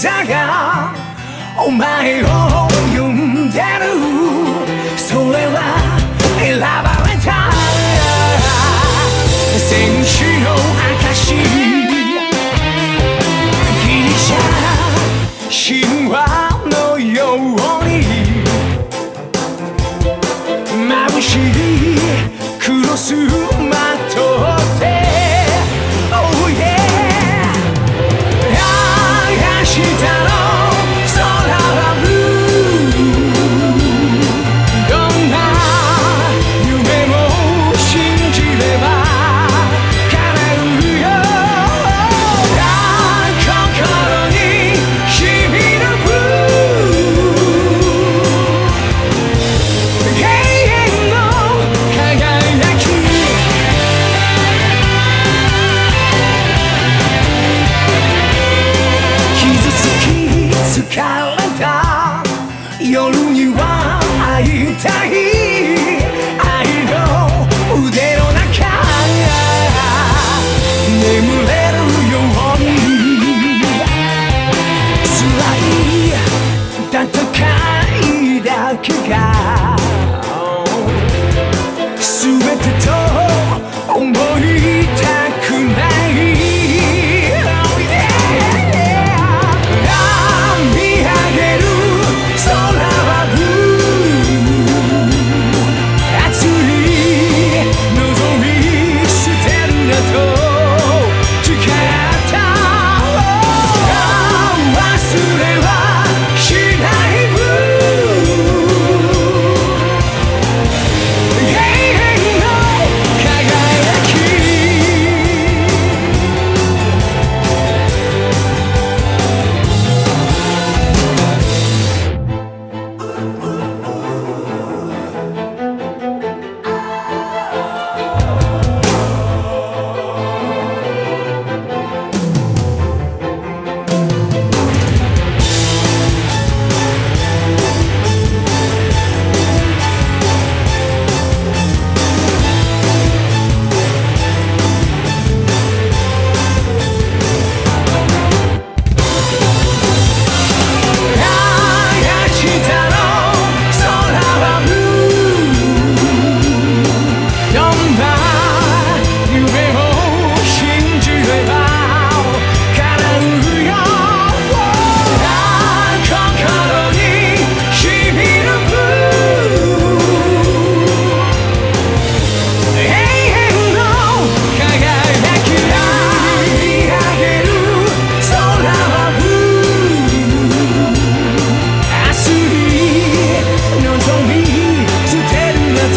さがお前を呼んでる。それは選ばれた。戦士の証ギリシャ神話。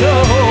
so